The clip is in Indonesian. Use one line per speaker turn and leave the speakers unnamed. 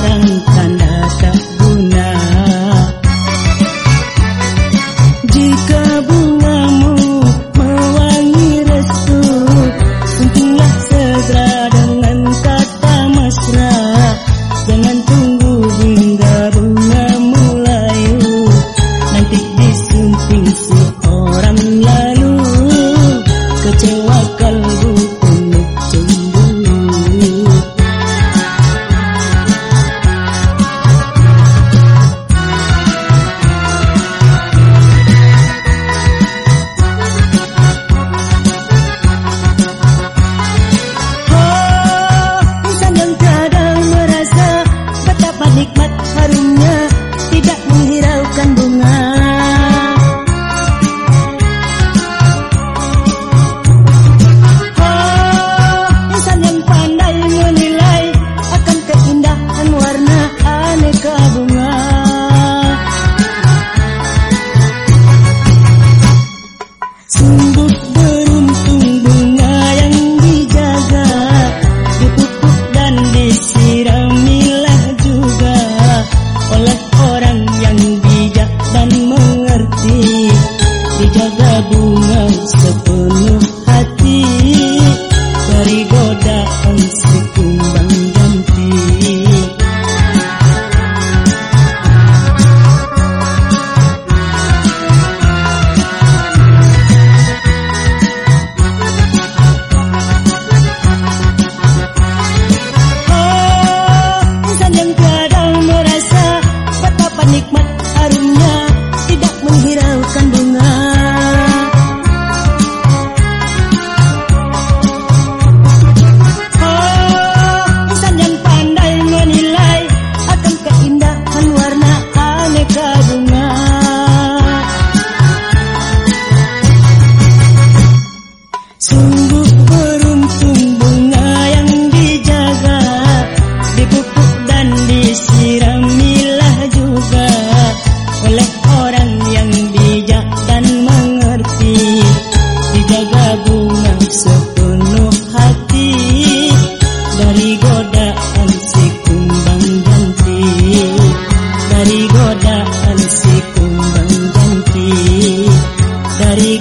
orang godaan si kumbang ganti. Dari godaan si kumbang ganti. Dari